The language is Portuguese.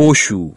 Poxo